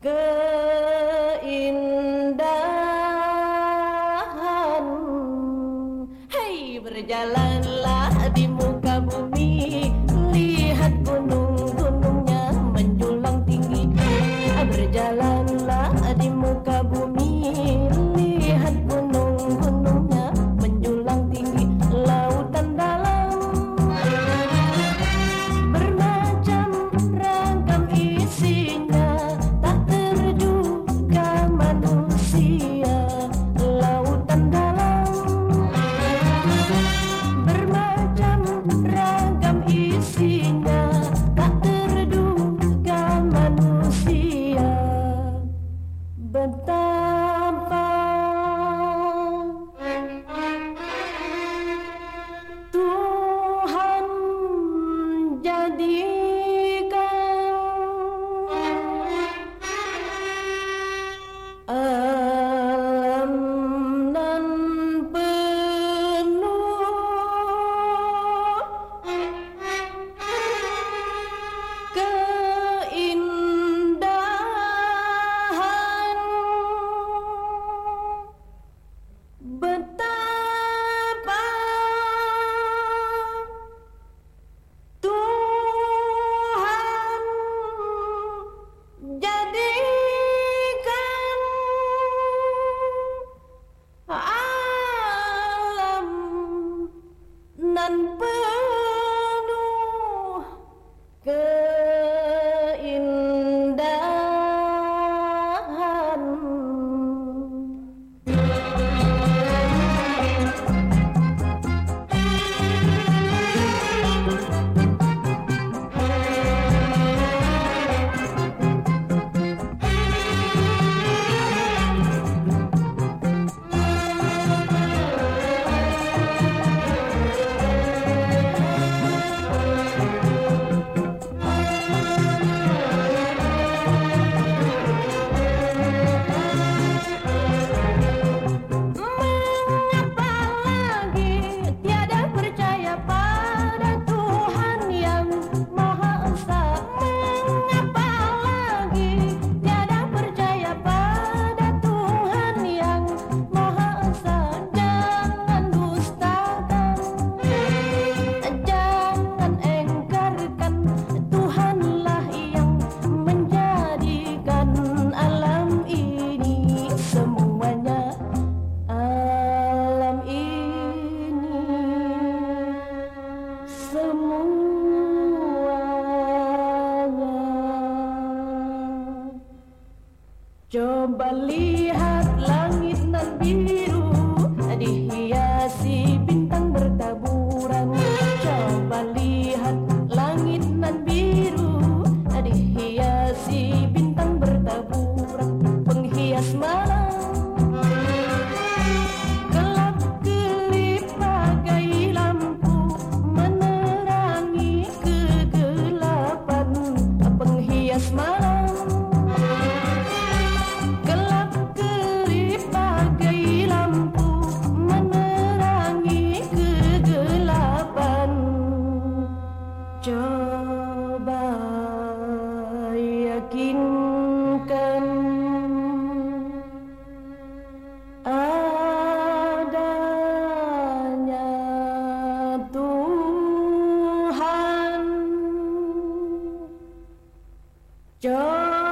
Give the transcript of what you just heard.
keindahan. Hei berjalanlah di muka bumi. Lihat gunung-gunungnya menjulang tinggi. Berjalan Coba lihat langit nan biru dihiasi bintang bertaburan. Coba lihat langit nan biru dihiasi kín cân. Adanya Tuhan cho